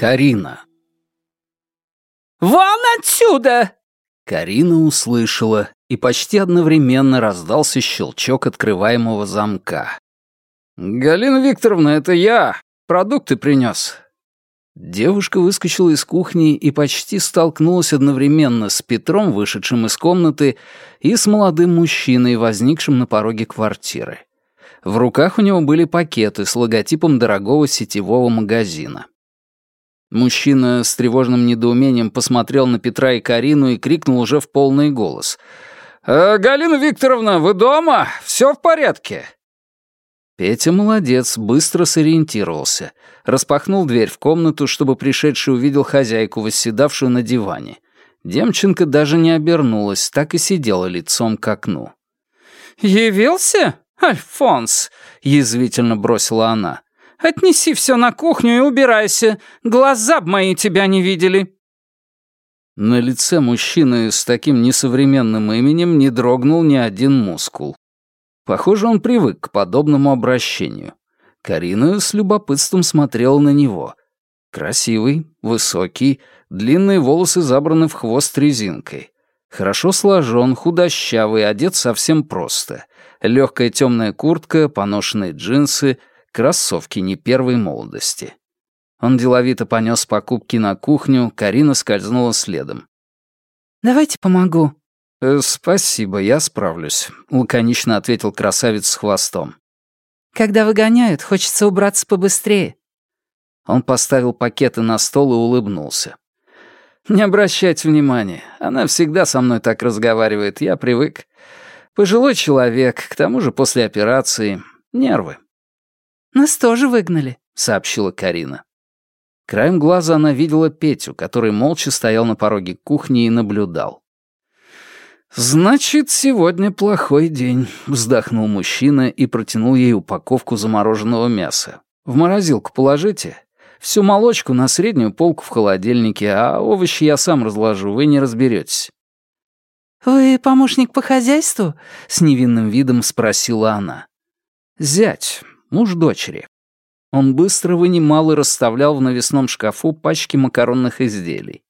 Карина. «Вон отсюда!» Карина услышала, и почти одновременно раздался щелчок открываемого замка. «Галина Викторовна, это я! Продукты принес!» Девушка выскочила из кухни и почти столкнулась одновременно с Петром, вышедшим из комнаты, и с молодым мужчиной, возникшим на пороге квартиры. В руках у него были пакеты с логотипом дорогого сетевого магазина. Мужчина с тревожным недоумением посмотрел на Петра и Карину и крикнул уже в полный голос. «Э, «Галина Викторовна, вы дома? Все в порядке?» Петя молодец, быстро сориентировался. Распахнул дверь в комнату, чтобы пришедший увидел хозяйку, восседавшую на диване. Демченко даже не обернулась, так и сидела лицом к окну. «Явился?» «Альфонс!» — язвительно бросила она. «Отнеси все на кухню и убирайся. Глаза б мои тебя не видели». На лице мужчины с таким несовременным именем не дрогнул ни один мускул. Похоже, он привык к подобному обращению. Карина с любопытством смотрела на него. Красивый, высокий, длинные волосы забраны в хвост резинкой. Хорошо сложен, худощавый, одет совсем просто легкая темная куртка, поношенные джинсы, кроссовки не первой молодости. Он деловито понес покупки на кухню, Карина скользнула следом. «Давайте помогу». «Э, «Спасибо, я справлюсь», — лаконично ответил красавец с хвостом. «Когда выгоняют, хочется убраться побыстрее». Он поставил пакеты на стол и улыбнулся. «Не обращайте внимания, она всегда со мной так разговаривает, я привык. Пожилой человек, к тому же после операции. Нервы. «Нас тоже выгнали», — сообщила Карина. Краем глаза она видела Петю, который молча стоял на пороге кухни и наблюдал. «Значит, сегодня плохой день», — вздохнул мужчина и протянул ей упаковку замороженного мяса. «В морозилку положите. Всю молочку на среднюю полку в холодильнике, а овощи я сам разложу, вы не разберетесь. «Вы помощник по хозяйству?» — с невинным видом спросила она. «Зять, муж дочери». Он быстро вынимал и расставлял в навесном шкафу пачки макаронных изделий.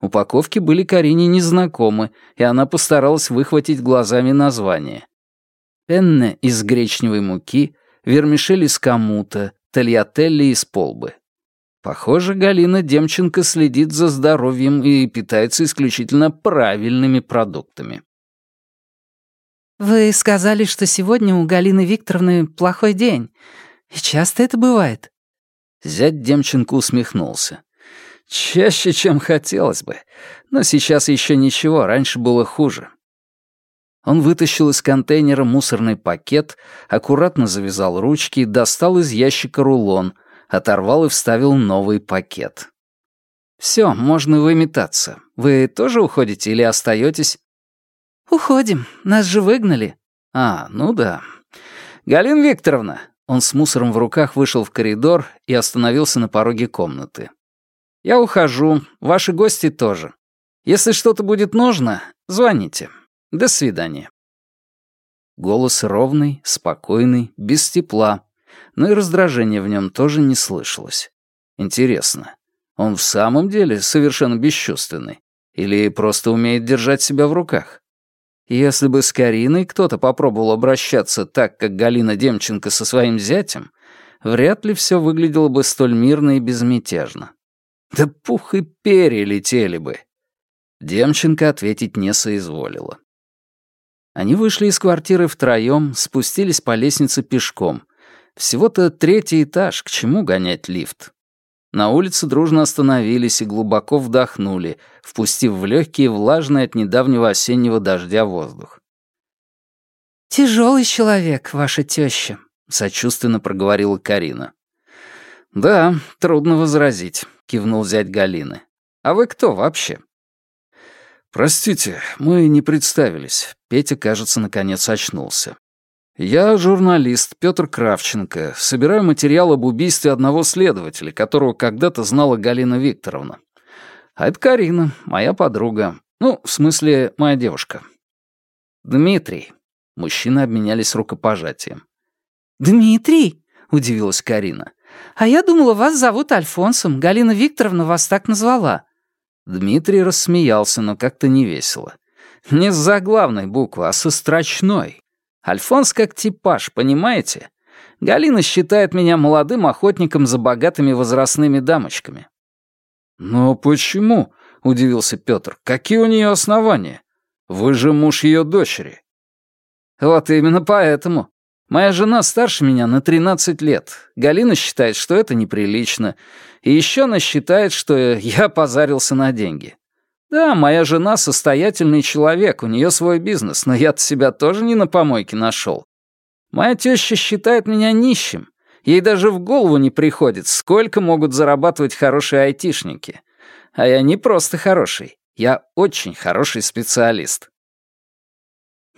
Упаковки были Карине незнакомы, и она постаралась выхватить глазами название. Пенне из гречневой муки, вермишель из камута, тольятелли из полбы. Похоже, Галина Демченко следит за здоровьем и питается исключительно правильными продуктами. «Вы сказали, что сегодня у Галины Викторовны плохой день. И часто это бывает?» Зять Демченко усмехнулся. «Чаще, чем хотелось бы. Но сейчас еще ничего, раньше было хуже». Он вытащил из контейнера мусорный пакет, аккуратно завязал ручки, достал из ящика рулон, оторвал и вставил новый пакет. «Все, можно выметаться. Вы тоже уходите или остаетесь?» «Уходим. Нас же выгнали». «А, ну да. Галина Викторовна». Он с мусором в руках вышел в коридор и остановился на пороге комнаты. «Я ухожу. Ваши гости тоже. Если что-то будет нужно, звоните. До свидания». Голос ровный, спокойный, без тепла, но и раздражения в нем тоже не слышалось. Интересно, он в самом деле совершенно бесчувственный? Или просто умеет держать себя в руках? Если бы с Кариной кто-то попробовал обращаться так, как Галина Демченко со своим зятем, вряд ли все выглядело бы столь мирно и безмятежно. Да пух и перья летели бы. Демченко ответить не соизволила. Они вышли из квартиры втроем, спустились по лестнице пешком, всего-то третий этаж, к чему гонять лифт? На улице дружно остановились и глубоко вдохнули, впустив в легкие влажный от недавнего осеннего дождя воздух. «Тяжелый человек, ваша теща», — сочувственно проговорила Карина. «Да, трудно возразить», — кивнул зять Галины. «А вы кто вообще?» «Простите, мы не представились». Петя, кажется, наконец очнулся. «Я журналист Петр Кравченко. Собираю материал об убийстве одного следователя, которого когда-то знала Галина Викторовна. А это Карина, моя подруга. Ну, в смысле, моя девушка. Дмитрий». Мужчины обменялись рукопожатием. «Дмитрий?» — удивилась Карина. А я думала, вас зовут Альфонсом. Галина Викторовна вас так назвала». Дмитрий рассмеялся, но как-то невесело. Не с заглавной буквы, а со строчной. Альфонс как типаж, понимаете? Галина считает меня молодым охотником за богатыми возрастными дамочками. «Но почему?» — удивился Петр. «Какие у нее основания? Вы же муж ее дочери». «Вот именно поэтому. Моя жена старше меня на 13 лет. Галина считает, что это неприлично. И еще она считает, что я позарился на деньги. Да, моя жена состоятельный человек, у нее свой бизнес, но я-то себя тоже не на помойке нашел. Моя теща считает меня нищим. Ей даже в голову не приходит, сколько могут зарабатывать хорошие айтишники. А я не просто хороший, я очень хороший специалист.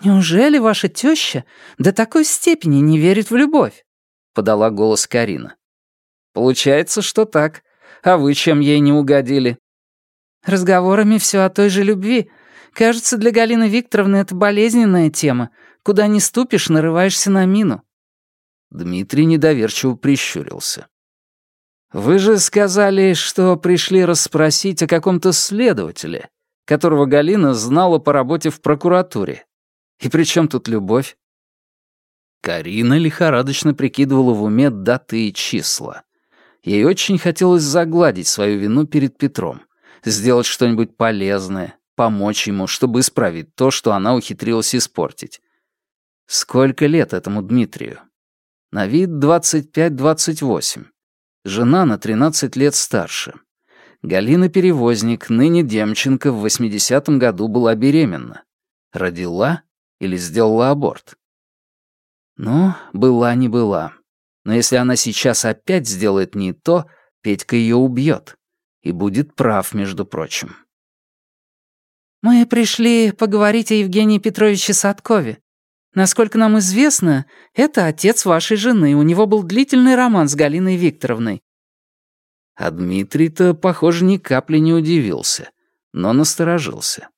«Неужели ваша теща до такой степени не верит в любовь?» — подала голос Карина. «Получается, что так. А вы чем ей не угодили?» «Разговорами все о той же любви. Кажется, для Галины Викторовны это болезненная тема. Куда ни ступишь, нарываешься на мину». Дмитрий недоверчиво прищурился. «Вы же сказали, что пришли расспросить о каком-то следователе, которого Галина знала по работе в прокуратуре. И при чем тут любовь?» Карина лихорадочно прикидывала в уме даты и числа. Ей очень хотелось загладить свою вину перед Петром, сделать что-нибудь полезное, помочь ему, чтобы исправить то, что она ухитрилась испортить. Сколько лет этому Дмитрию? На вид 25-28. Жена на 13 лет старше. Галина Перевозник, ныне Демченко, в 80-м году была беременна. Родила или сделала аборт? Ну, была не была. Но если она сейчас опять сделает не то, Петька ее убьет. И будет прав, между прочим. «Мы пришли поговорить о Евгении Петровиче Садкове. Насколько нам известно, это отец вашей жены. У него был длительный роман с Галиной Викторовной». А Дмитрий-то, похоже, ни капли не удивился, но насторожился.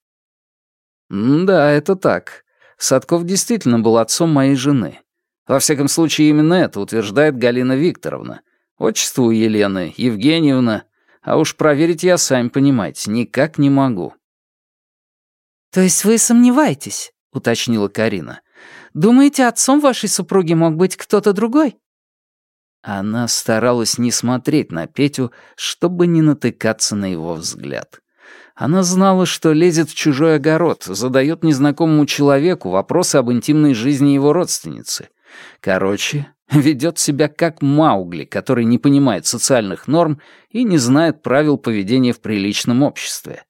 «Да, это так. Садков действительно был отцом моей жены. Во всяком случае, именно это утверждает Галина Викторовна. Отчество у Елены, Евгеньевна. А уж проверить я, сами понимаете, никак не могу». «То есть вы сомневаетесь?» — уточнила Карина. «Думаете, отцом вашей супруги мог быть кто-то другой?» Она старалась не смотреть на Петю, чтобы не натыкаться на его взгляд. Она знала, что лезет в чужой огород, задает незнакомому человеку вопросы об интимной жизни его родственницы. Короче, ведет себя как Маугли, который не понимает социальных норм и не знает правил поведения в приличном обществе.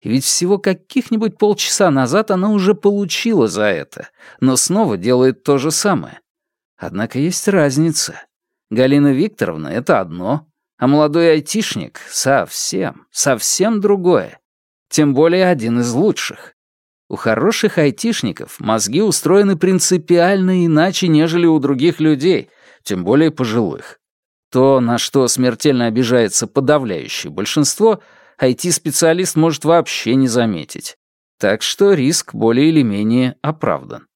И ведь всего каких-нибудь полчаса назад она уже получила за это, но снова делает то же самое. Однако есть разница. Галина Викторовна — это одно, а молодой айтишник — совсем, совсем другое. Тем более один из лучших. У хороших айтишников мозги устроены принципиально иначе, нежели у других людей, тем более пожилых. То, на что смертельно обижается подавляющее большинство, IT-специалист может вообще не заметить. Так что риск более или менее оправдан.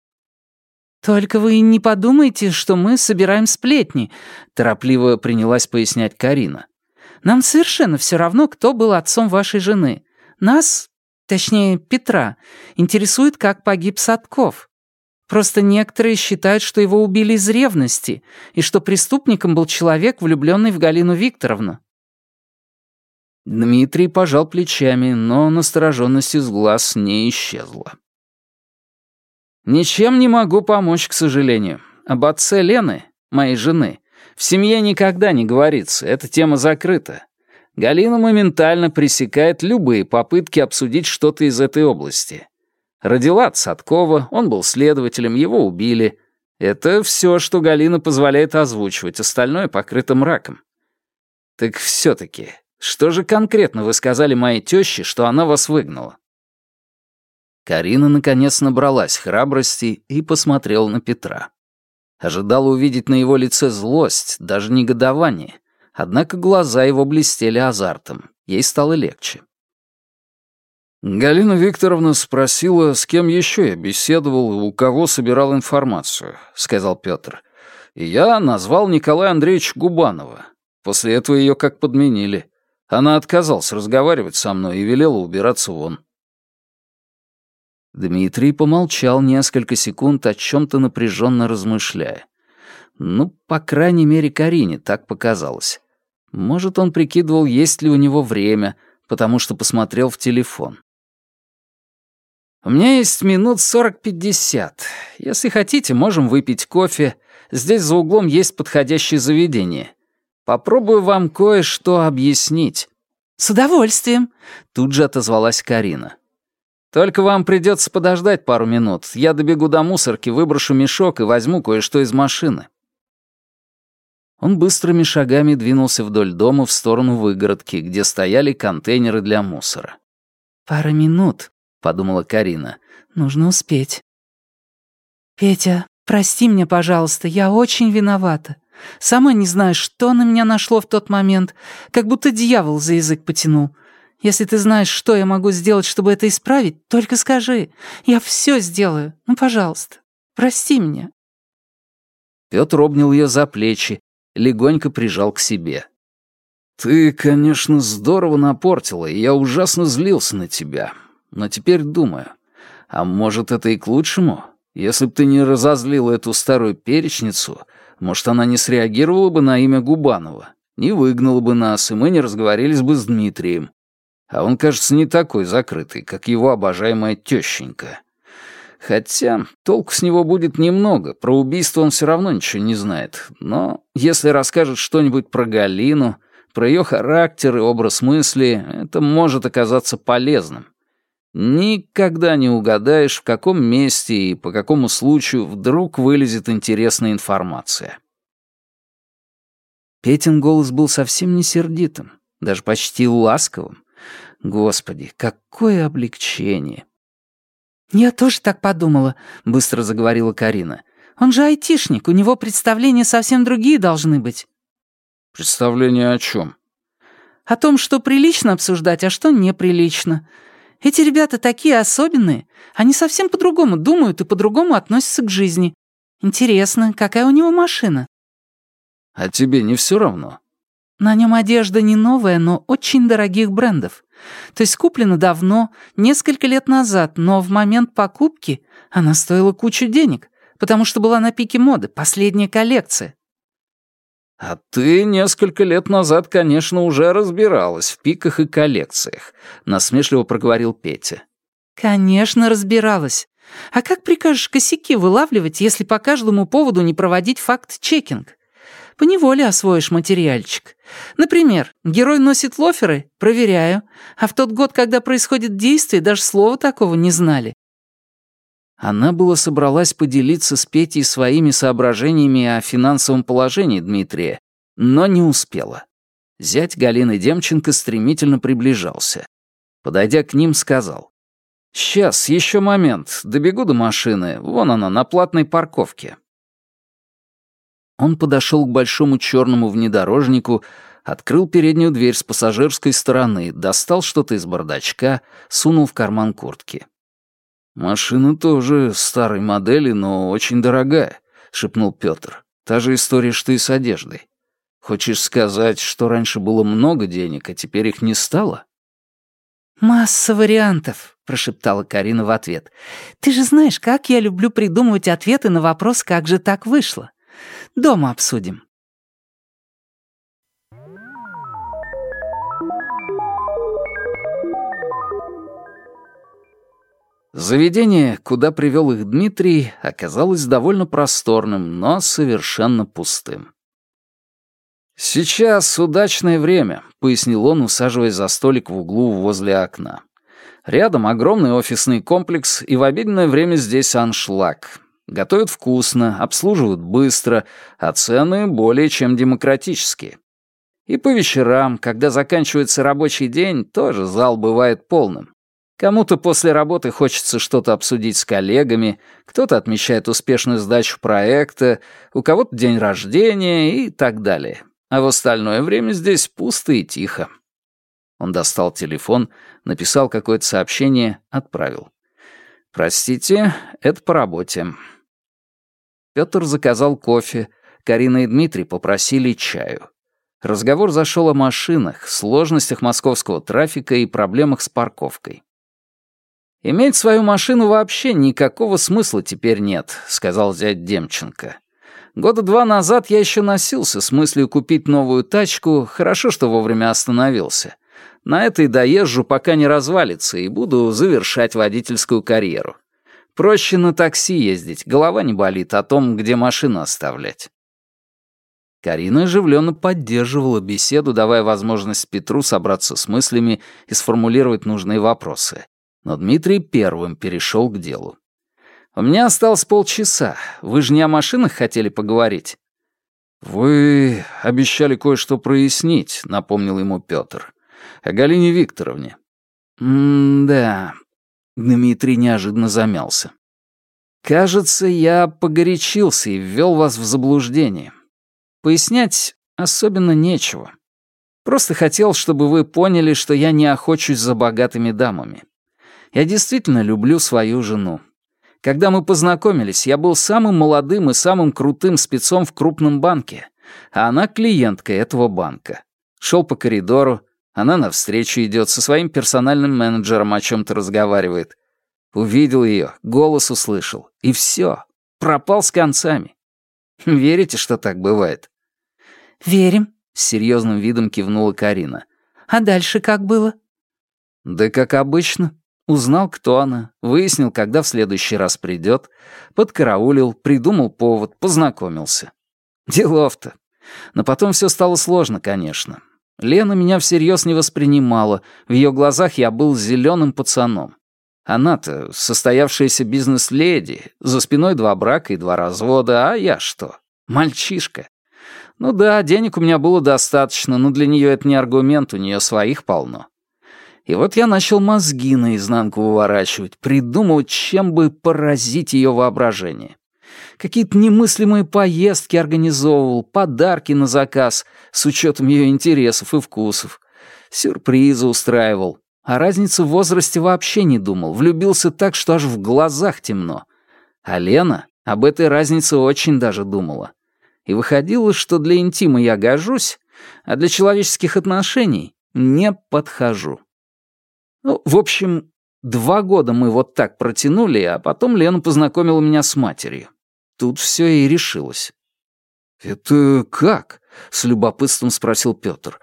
«Только вы не подумайте, что мы собираем сплетни», — торопливо принялась пояснять Карина. «Нам совершенно все равно, кто был отцом вашей жены. Нас, точнее, Петра, интересует, как погиб Садков. Просто некоторые считают, что его убили из ревности, и что преступником был человек, влюбленный в Галину Викторовну». Дмитрий пожал плечами, но настороженность из глаз не исчезла. «Ничем не могу помочь, к сожалению. Об отце Лены, моей жены, в семье никогда не говорится, эта тема закрыта. Галина моментально пресекает любые попытки обсудить что-то из этой области. Родила от Садкова, он был следователем, его убили. Это все, что Галина позволяет озвучивать, остальное покрыто мраком. Так все-таки, что же конкретно вы сказали моей теще, что она вас выгнала? Карина наконец набралась храбрости и посмотрела на Петра. Ожидала увидеть на его лице злость, даже негодование. Однако глаза его блестели азартом. Ей стало легче. «Галина Викторовна спросила, с кем еще я беседовал и у кого собирал информацию», — сказал Петр. И я назвал Николая Андреевича Губанова. После этого ее как подменили. Она отказалась разговаривать со мной и велела убираться вон. Дмитрий помолчал несколько секунд, о чем-то напряженно размышляя. Ну, по крайней мере, Карине так показалось. Может, он прикидывал, есть ли у него время, потому что посмотрел в телефон. «У меня есть минут сорок-пятьдесят. Если хотите, можем выпить кофе. Здесь за углом есть подходящее заведение. Попробую вам кое-что объяснить». «С удовольствием», — тут же отозвалась Карина. «Только вам придется подождать пару минут. Я добегу до мусорки, выброшу мешок и возьму кое-что из машины». Он быстрыми шагами двинулся вдоль дома в сторону выгородки, где стояли контейнеры для мусора. «Пара минут», — подумала Карина. «Нужно успеть». «Петя, прости меня, пожалуйста, я очень виновата. Сама не знаю, что на меня нашло в тот момент, как будто дьявол за язык потянул. Если ты знаешь, что я могу сделать, чтобы это исправить, только скажи. Я все сделаю. Ну, пожалуйста, прости меня». Пётр обнял ее за плечи, легонько прижал к себе. «Ты, конечно, здорово напортила, и я ужасно злился на тебя. Но теперь думаю, а может, это и к лучшему? Если б ты не разозлила эту старую перечницу, может, она не среагировала бы на имя Губанова, не выгнала бы нас, и мы не разговорились бы с Дмитрием. А он, кажется, не такой закрытый, как его обожаемая тещенька. Хотя толку с него будет немного, про убийство он все равно ничего не знает. Но если расскажет что-нибудь про Галину, про ее характер и образ мысли, это может оказаться полезным. Никогда не угадаешь, в каком месте и по какому случаю вдруг вылезет интересная информация. Петин голос был совсем не сердитым, даже почти ласковым. Господи, какое облегчение! «Я тоже так подумала», — быстро заговорила Карина. «Он же айтишник, у него представления совсем другие должны быть». «Представления о чем?» «О том, что прилично обсуждать, а что неприлично. Эти ребята такие особенные. Они совсем по-другому думают и по-другому относятся к жизни. Интересно, какая у него машина?» «А тебе не все равно?» «На нем одежда не новая, но очень дорогих брендов. То есть куплена давно, несколько лет назад, но в момент покупки она стоила кучу денег, потому что была на пике моды, последняя коллекция. «А ты несколько лет назад, конечно, уже разбиралась в пиках и коллекциях», — насмешливо проговорил Петя. «Конечно, разбиралась. А как прикажешь косяки вылавливать, если по каждому поводу не проводить факт-чекинг? Поневоле освоишь материальчик. Например, герой носит лоферы? Проверяю. А в тот год, когда происходит действие, даже слова такого не знали. Она была собралась поделиться с Петей своими соображениями о финансовом положении Дмитрия, но не успела. Зять Галины Демченко стремительно приближался. Подойдя к ним, сказал. «Сейчас, еще момент. Добегу до машины. Вон она, на платной парковке». Он подошел к большому черному внедорожнику, открыл переднюю дверь с пассажирской стороны, достал что-то из бардачка, сунул в карман куртки. «Машина тоже старой модели, но очень дорогая», — шепнул Пётр. «Та же история, что и с одеждой. Хочешь сказать, что раньше было много денег, а теперь их не стало?» «Масса вариантов», — прошептала Карина в ответ. «Ты же знаешь, как я люблю придумывать ответы на вопрос, как же так вышло. Дома обсудим». Заведение, куда привел их Дмитрий, оказалось довольно просторным, но совершенно пустым. «Сейчас удачное время», — пояснил он, усаживаясь за столик в углу возле окна. «Рядом огромный офисный комплекс, и в обеденное время здесь аншлаг. Готовят вкусно, обслуживают быстро, а цены более чем демократические. И по вечерам, когда заканчивается рабочий день, тоже зал бывает полным. Кому-то после работы хочется что-то обсудить с коллегами, кто-то отмечает успешную сдачу проекта, у кого-то день рождения и так далее. А в остальное время здесь пусто и тихо. Он достал телефон, написал какое-то сообщение, отправил. «Простите, это по работе. Петр заказал кофе, Карина и Дмитрий попросили чаю. Разговор зашел о машинах, сложностях московского трафика и проблемах с парковкой. «Иметь свою машину вообще никакого смысла теперь нет», — сказал зять Демченко. «Года два назад я еще носился с мыслью купить новую тачку, хорошо, что вовремя остановился. На этой доезжу, пока не развалится, и буду завершать водительскую карьеру. Проще на такси ездить, голова не болит о том, где машину оставлять». Карина оживленно поддерживала беседу, давая возможность Петру собраться с мыслями и сформулировать нужные вопросы. Но Дмитрий первым перешел к делу. «У меня осталось полчаса. Вы же не о машинах хотели поговорить?» «Вы обещали кое-что прояснить», — напомнил ему Петр. «О Галине Викторовне». «М-да». Дмитрий неожиданно замялся. «Кажется, я погорячился и ввел вас в заблуждение. Пояснять особенно нечего. Просто хотел, чтобы вы поняли, что я не охочусь за богатыми дамами. Я действительно люблю свою жену. Когда мы познакомились, я был самым молодым и самым крутым спецом в крупном банке, а она клиенткой этого банка. Шел по коридору, она навстречу идет, со своим персональным менеджером о чем-то разговаривает. Увидел ее, голос услышал, и все, пропал с концами. Верите, что так бывает?» «Верим», — с серьезным видом кивнула Карина. «А дальше как было?» «Да как обычно. Узнал, кто она, выяснил, когда в следующий раз придет, подкараулил, придумал повод, познакомился. Делов-то. Но потом все стало сложно, конечно. Лена меня всерьез не воспринимала, в ее глазах я был зеленым пацаном. Она-то состоявшаяся бизнес-леди, за спиной два брака и два развода, а я что? Мальчишка. Ну да, денег у меня было достаточно, но для нее это не аргумент, у нее своих полно. И вот я начал мозги наизнанку выворачивать, придумывать, чем бы поразить ее воображение. Какие-то немыслимые поездки организовывал, подарки на заказ, с учетом ее интересов и вкусов. Сюрпризы устраивал, о разнице в возрасте вообще не думал, влюбился так, что аж в глазах темно. А Лена об этой разнице очень даже думала. И выходило, что для интима я гожусь, а для человеческих отношений не подхожу. Ну, в общем, два года мы вот так протянули, а потом Лена познакомила меня с матерью. Тут все и решилось. «Это как?» — с любопытством спросил Петр.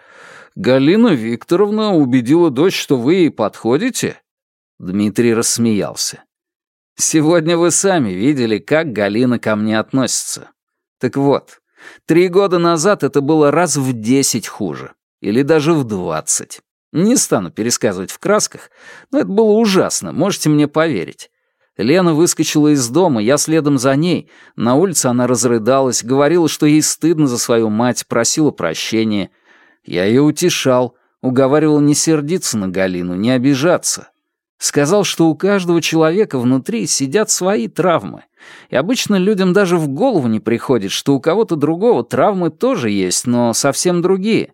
Галина Викторовна убедила дочь, что вы ей подходите?» Дмитрий рассмеялся. «Сегодня вы сами видели, как Галина ко мне относится. Так вот, три года назад это было раз в десять хуже. Или даже в двадцать. Не стану пересказывать в красках, но это было ужасно, можете мне поверить. Лена выскочила из дома, я следом за ней. На улице она разрыдалась, говорила, что ей стыдно за свою мать, просила прощения — я ее утешал, уговаривал не сердиться на Галину, не обижаться. Сказал, что у каждого человека внутри сидят свои травмы. И обычно людям даже в голову не приходит, что у кого-то другого травмы тоже есть, но совсем другие.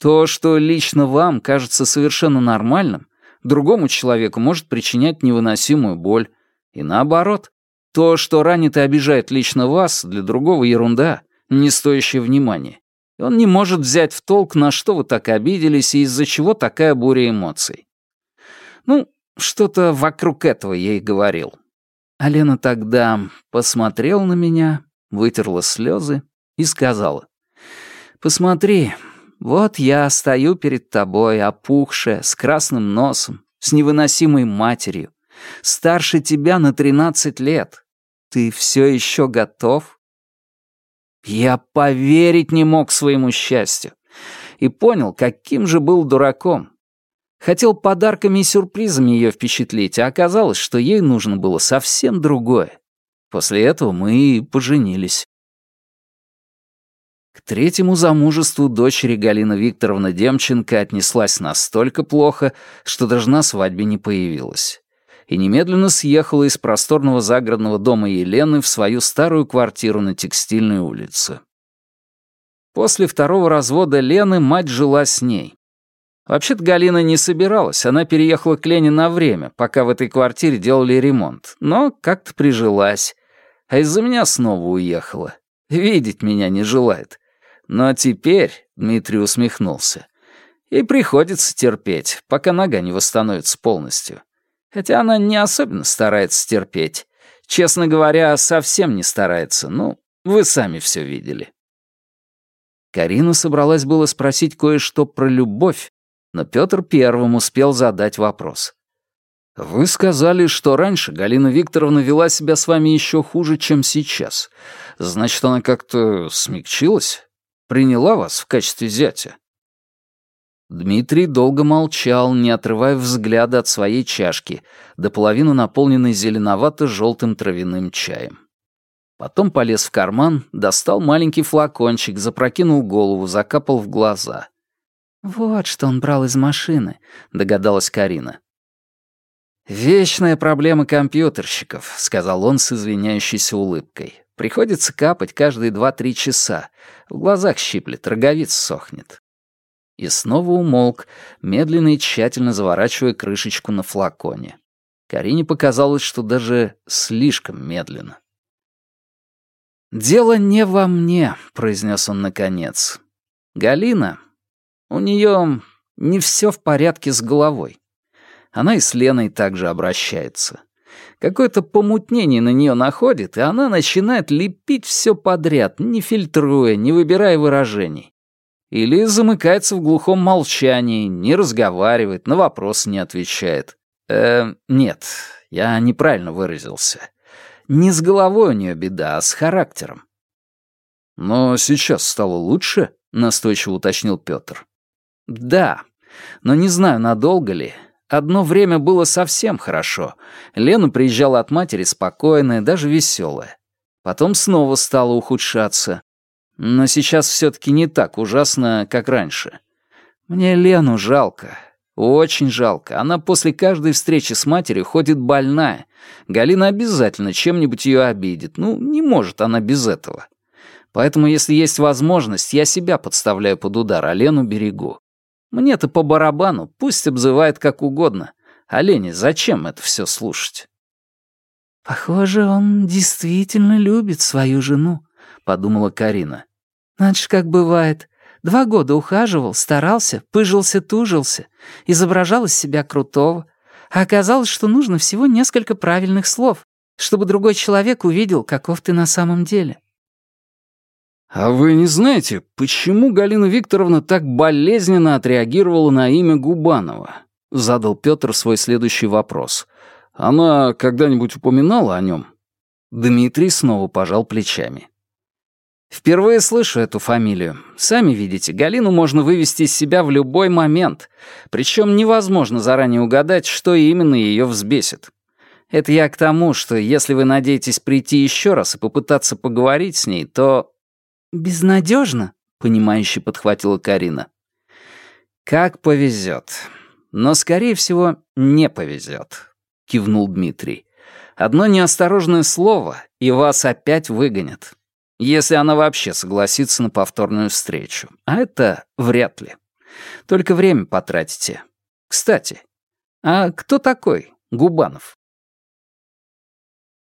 То, что лично вам кажется совершенно нормальным, другому человеку может причинять невыносимую боль. И наоборот, то, что ранит и обижает лично вас, для другого ерунда, не стоящая внимания и он не может взять в толк, на что вы так обиделись и из-за чего такая буря эмоций. Ну, что-то вокруг этого и говорил. А Лена тогда посмотрела на меня, вытерла слезы и сказала, «Посмотри, вот я стою перед тобой, опухшая, с красным носом, с невыносимой матерью, старше тебя на тринадцать лет. Ты все еще готов?» Я поверить не мог своему счастью. И понял, каким же был дураком. Хотел подарками и сюрпризами ее впечатлить, а оказалось, что ей нужно было совсем другое. После этого мы и поженились. К третьему замужеству дочери Галина Викторовна Демченко отнеслась настолько плохо, что даже на свадьбе не появилась и немедленно съехала из просторного загородного дома Елены в свою старую квартиру на Текстильной улице. После второго развода Лены мать жила с ней. Вообще-то Галина не собиралась, она переехала к Лене на время, пока в этой квартире делали ремонт, но как-то прижилась, а из-за меня снова уехала. Видеть меня не желает. Но теперь, — Дмитрий усмехнулся, — и приходится терпеть, пока нога не восстановится полностью. Хотя она не особенно старается терпеть. Честно говоря, совсем не старается. Ну, вы сами все видели. Карина собралась было спросить кое-что про любовь, но Петр первым успел задать вопрос. «Вы сказали, что раньше Галина Викторовна вела себя с вами еще хуже, чем сейчас. Значит, она как-то смягчилась? Приняла вас в качестве зятя?» Дмитрий долго молчал, не отрывая взгляда от своей чашки, до половины наполненной зеленовато-желтым травяным чаем. Потом полез в карман, достал маленький флакончик, запрокинул голову, закапал в глаза. «Вот что он брал из машины», — догадалась Карина. «Вечная проблема компьютерщиков», — сказал он с извиняющейся улыбкой. «Приходится капать каждые два-три часа. В глазах щиплет, роговиц сохнет». И снова умолк, медленно и тщательно заворачивая крышечку на флаконе. Карине показалось, что даже слишком медленно. «Дело не во мне», — произнес он наконец. «Галина, у нее не все в порядке с головой. Она и с Леной также обращается. Какое-то помутнение на нее находит, и она начинает лепить все подряд, не фильтруя, не выбирая выражений. Или замыкается в глухом молчании, не разговаривает, на вопросы не отвечает. Э, нет, я неправильно выразился. Не с головой у нее беда, а с характером. Но сейчас стало лучше, настойчиво уточнил Петр. Да, но не знаю, надолго ли. Одно время было совсем хорошо. Лена приезжала от матери спокойная, даже веселая. Потом снова стало ухудшаться. Но сейчас все-таки не так ужасно, как раньше. Мне Лену жалко. Очень жалко. Она после каждой встречи с матерью ходит больная. Галина обязательно чем-нибудь ее обидит. Ну, не может она без этого. Поэтому, если есть возможность, я себя подставляю под удар, а Лену берегу. Мне-то по барабану, пусть обзывает как угодно. А зачем это все слушать? «Похоже, он действительно любит свою жену», — подумала Карина. Значит, как бывает. Два года ухаживал, старался, пыжился-тужился, изображал из себя крутого. А оказалось, что нужно всего несколько правильных слов, чтобы другой человек увидел, каков ты на самом деле. «А вы не знаете, почему Галина Викторовна так болезненно отреагировала на имя Губанова?» — задал Петр свой следующий вопрос. «Она когда-нибудь упоминала о нем?» Дмитрий снова пожал плечами. Впервые слышу эту фамилию. Сами видите, Галину можно вывести из себя в любой момент. Причем невозможно заранее угадать, что именно ее взбесит. Это я к тому, что если вы надеетесь прийти еще раз и попытаться поговорить с ней, то... «Безнадежно», — понимающе подхватила Карина. «Как повезет. Но, скорее всего, не повезет», — кивнул Дмитрий. «Одно неосторожное слово, и вас опять выгонят. Если она вообще согласится на повторную встречу. А это вряд ли. Только время потратите. Кстати, а кто такой Губанов?